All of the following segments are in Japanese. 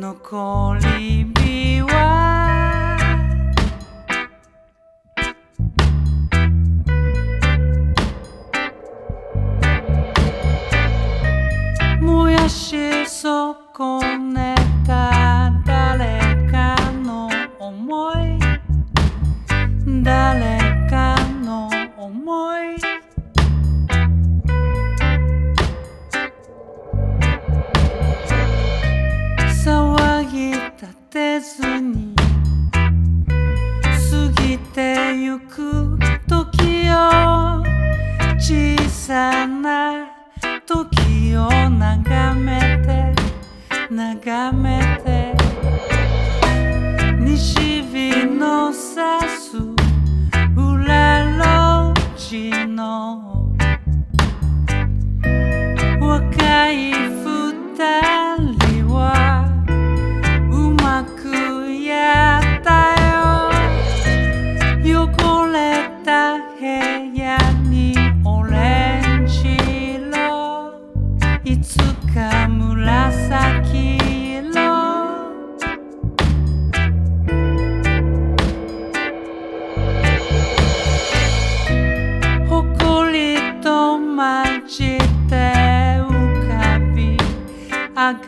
残り火は？燃やし損ね。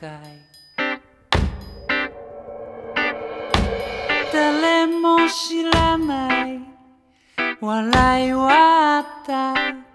sky. Telemo shiranai, walai wa atai.